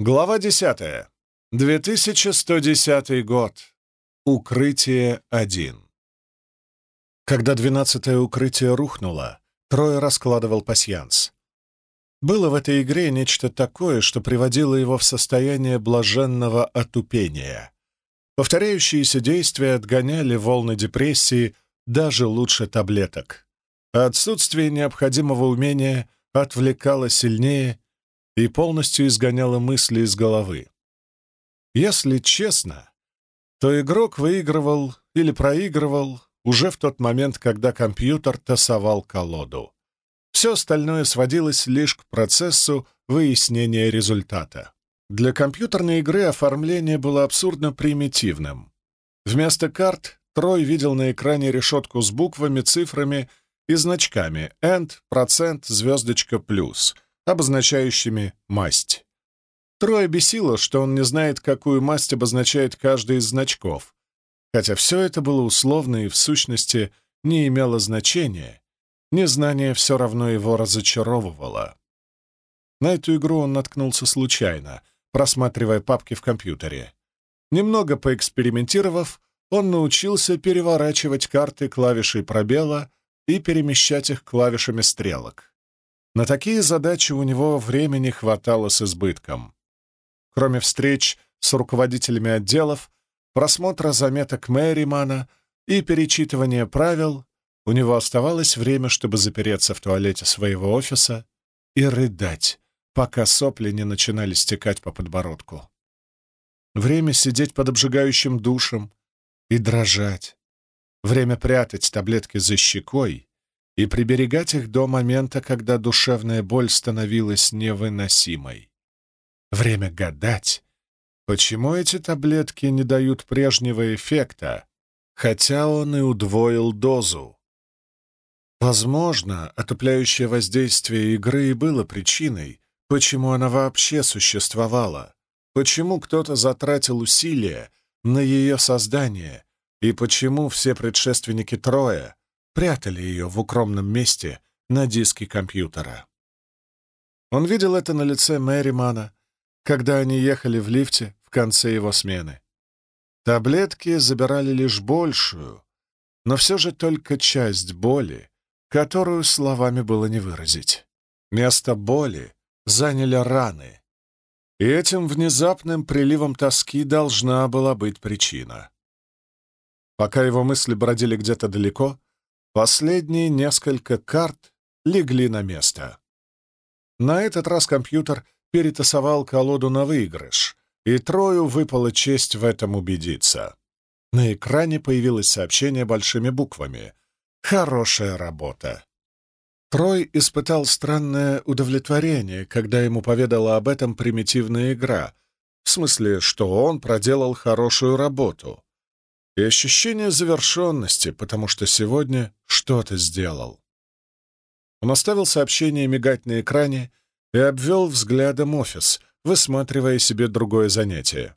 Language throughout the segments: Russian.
Глава 10. 2110 год. Укрытие 1. Когда двенадцатое укрытие рухнуло, Трое раскладывал пасьянс. Было в этой игре нечто такое, что приводило его в состояние блаженного отупения. Повторяющиеся действия отгоняли волны депрессии даже лучше таблеток. Отсутствие необходимого умения отвлекало сильнее и полностью изгоняло мысли из головы. Если честно, то игрок выигрывал или проигрывал уже в тот момент, когда компьютер тасовал колоду. Все остальное сводилось лишь к процессу выяснения результата. Для компьютерной игры оформление было абсурдно примитивным. Вместо карт Трой видел на экране решетку с буквами, цифрами и значками «end», «процент», «звездочка», «плюс», обозначающими масть. Трое бесило, что он не знает, какую масть обозначает каждый из значков, хотя все это было условно и в сущности не имело значения, незнание все равно его разочаровывало. На эту игру он наткнулся случайно, просматривая папки в компьютере. Немного поэкспериментировав, он научился переворачивать карты клавишей пробела и перемещать их клавишами стрелок. На такие задачи у него времени хватало с избытком. Кроме встреч с руководителями отделов, просмотра заметок Мэримана и перечитывания правил, у него оставалось время, чтобы запереться в туалете своего офиса и рыдать, пока сопли не начинали стекать по подбородку. Время сидеть под обжигающим душем и дрожать. Время прятать таблетки за щекой и приберегать их до момента, когда душевная боль становилась невыносимой. Время гадать, Почему эти таблетки не дают прежнего эффекта, хотя он и удвоил дозу? Возможно, отупляющее воздействие игры и было причиной, почему она вообще существовала, почему кто-то затратил усилия на ее создание и почему все предшественники Троя прятали ее в укромном месте на диске компьютера. Он видел это на лице Мэримана, когда они ехали в лифте в конце его смены. Таблетки забирали лишь большую, но все же только часть боли, которую словами было не выразить. Место боли заняли раны, и этим внезапным приливом тоски должна была быть причина. Пока его мысли бродили где-то далеко, последние несколько карт легли на место. На этот раз компьютер перетасовал колоду на выигрыш, и Трою выпала честь в этом убедиться. На экране появилось сообщение большими буквами. «Хорошая работа». Трой испытал странное удовлетворение, когда ему поведала об этом примитивная игра, в смысле, что он проделал хорошую работу. И ощущение завершенности, потому что сегодня что-то сделал. Он оставил сообщение мигать на экране и обвел взглядом офис, высматривая себе другое занятие.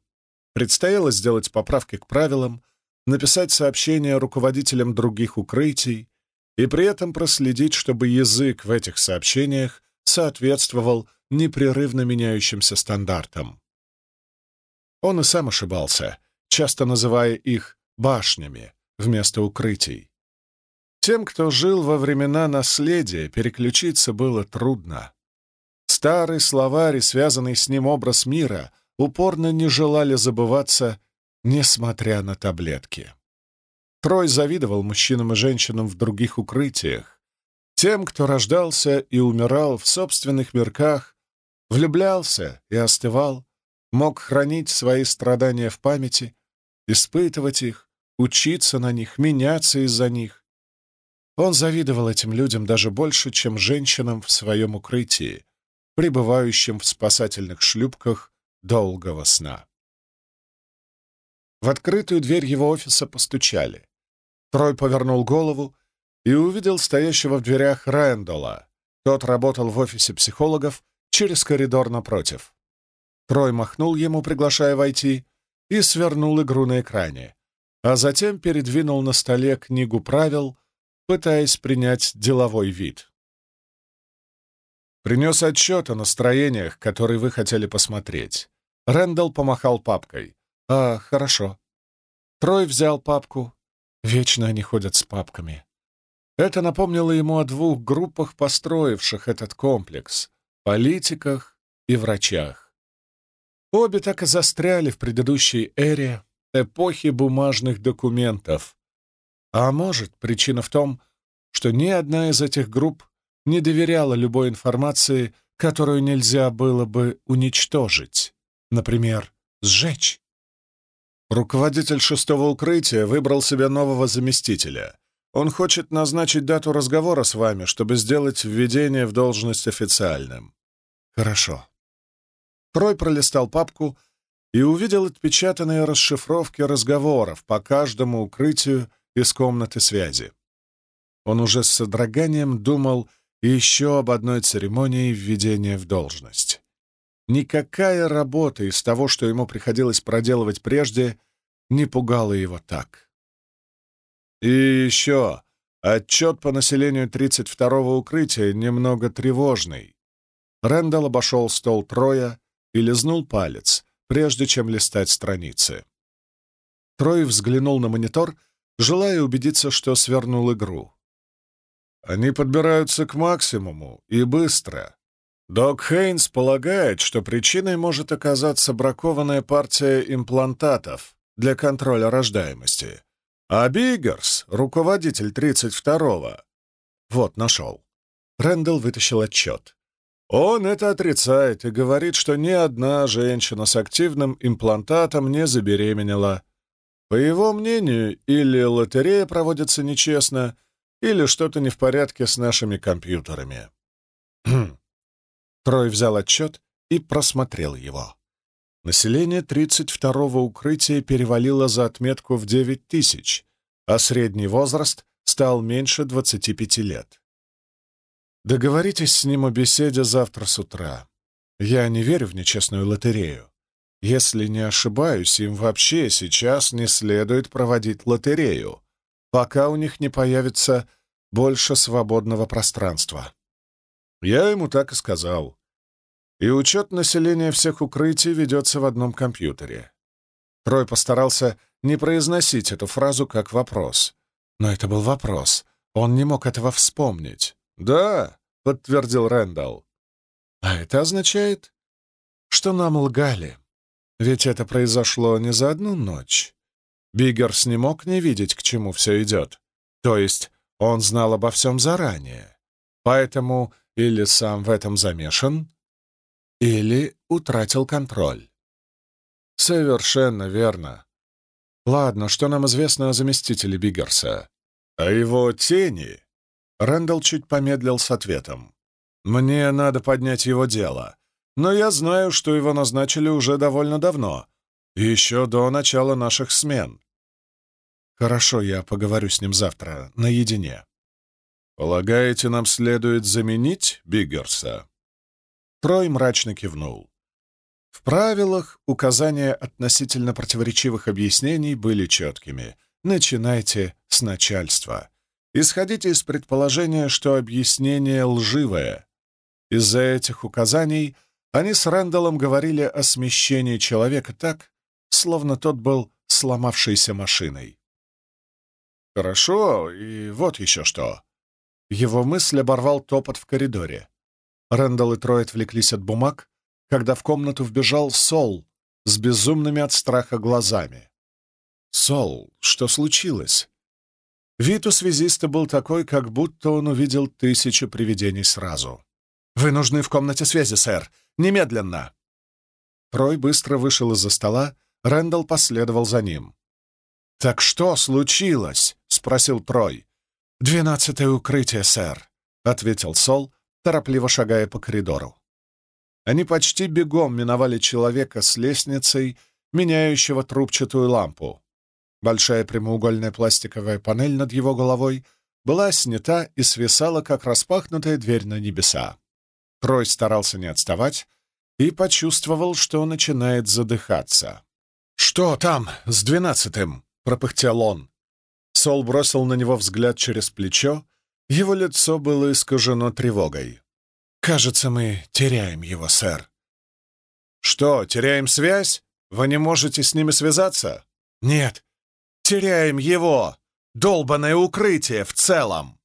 Предстояло сделать поправки к правилам, написать сообщения руководителям других укрытий и при этом проследить, чтобы язык в этих сообщениях соответствовал непрерывно меняющимся стандартам. Он и сам ошибался, часто называя их башнями вместо укрытий. Тем, кто жил во времена наследия, переключиться было трудно. Старый словарь и связанный с ним образ мира упорно не желали забываться, несмотря на таблетки. Трой завидовал мужчинам и женщинам в других укрытиях, тем, кто рождался и умирал в собственных мирках, влюблялся и остывал, мог хранить свои страдания в памяти, испытывать их, учиться на них, меняться из-за них. Он завидовал этим людям даже больше, чем женщинам в своем укрытии, пребывающим в спасательных шлюпках долгого сна. В открытую дверь его офиса постучали. Трой повернул голову и увидел стоящего в дверях Рэндола. Тот работал в офисе психологов через коридор напротив. Трой махнул ему, приглашая войти, и свернул игру на экране, а затем передвинул на столе книгу правил, пытаясь принять деловой вид. Принес отчет о настроениях, которые вы хотели посмотреть. Рэндалл помахал папкой. «А, хорошо». Трой взял папку. Вечно они ходят с папками. Это напомнило ему о двух группах, построивших этот комплекс — политиках и врачах. Обе так и застряли в предыдущей эре эпохи бумажных документов. А может, причина в том, что ни одна из этих групп не доверяла любой информации, которую нельзя было бы уничтожить, например, сжечь. Руководитель шестого укрытия выбрал себе нового заместителя. Он хочет назначить дату разговора с вами, чтобы сделать введение в должность официальным. Хорошо. Трой пролистал папку и увидел отпечатанные расшифровки разговоров по каждому укрытию из комнаты связи. Он уже с содроганием думал еще об одной церемонии введения в должность. Никакая работа из того, что ему приходилось проделывать прежде, не пугала его так. И еще отчет по населению 32-го укрытия немного тревожный. Рэндалл обошел стол Троя и лизнул палец, прежде чем листать страницы. Трой взглянул на монитор, желая убедиться, что свернул игру. Они подбираются к максимуму и быстро. Док Хейнс полагает, что причиной может оказаться бракованная партия имплантатов для контроля рождаемости. А Биггерс, руководитель 32-го, вот, нашел. Рэндалл вытащил отчет. Он это отрицает и говорит, что ни одна женщина с активным имплантатом не забеременела. По его мнению, или лотерея проводится нечестно, или что-то не в порядке с нашими компьютерами. Хм. Трой взял отчет и просмотрел его. Население 32-го укрытия перевалило за отметку в 9 тысяч, а средний возраст стал меньше 25 лет. Договоритесь с ним о беседе завтра с утра. Я не верю в нечестную лотерею. Если не ошибаюсь, им вообще сейчас не следует проводить лотерею, пока у них не появится больше свободного пространства. Я ему так и сказал. И учет населения всех укрытий ведется в одном компьютере. Трой постарался не произносить эту фразу как вопрос. Но это был вопрос. Он не мог этого вспомнить. «Да», — подтвердил Рэндалл. «А это означает, что нам лгали. Ведь это произошло не за одну ночь. Биггерс не мог не видеть, к чему все идет. То есть он знал обо всем заранее. Поэтому или сам в этом замешан, или утратил контроль. Совершенно верно. Ладно, что нам известно о заместителе Биггерса? О его тени? Рэндалл чуть помедлил с ответом. Мне надо поднять его дело, но я знаю, что его назначили уже довольно давно, еще до начала наших смен. Хорошо, я поговорю с ним завтра, наедине. Полагаете, нам следует заменить Биггерса? Трой мрачно кивнул. В правилах указания относительно противоречивых объяснений были четкими. Начинайте с начальства. Исходите из предположения, что объяснение лживое. Из-за этих указаний они с Рэндаллом говорили о смещении человека так, словно тот был сломавшейся машиной. «Хорошо, и вот еще что». Его мысль оборвал топот в коридоре. Рэндалл и Трой отвлеклись от бумаг, когда в комнату вбежал Сол с безумными от страха глазами. «Сол, что случилось?» Вид у связиста был такой, как будто он увидел тысячу привидений сразу. «Вы нужны в комнате связи, сэр! Немедленно!» Трой быстро вышел из-за стола, Рэндалл последовал за ним. «Так что случилось?» — спросил Трой. «Двенадцатое укрытие, сэр», — ответил Сол, торопливо шагая по коридору. Они почти бегом миновали человека с лестницей, меняющего трубчатую лампу. Большая прямоугольная пластиковая панель над его головой была снята и свисала, как распахнутая дверь на небеса. Трой старался не отставать и почувствовал, что начинает задыхаться. «Что там с двенадцатым?» — пропыхтел он. Сол бросил на него взгляд через плечо, его лицо было искажено тревогой. «Кажется, мы теряем его, сэр». Что, теряем связь? Вы не можете с ними связаться? Нет, теряем его! Долбанное укрытие в целом!